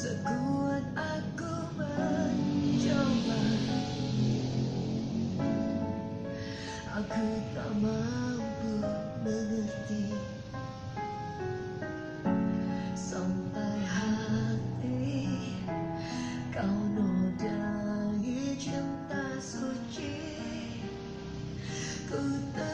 Sekuat aku mencoba. Aku tak mampu mengerti. Sampai hati kau nodai cinta suci. Ku tak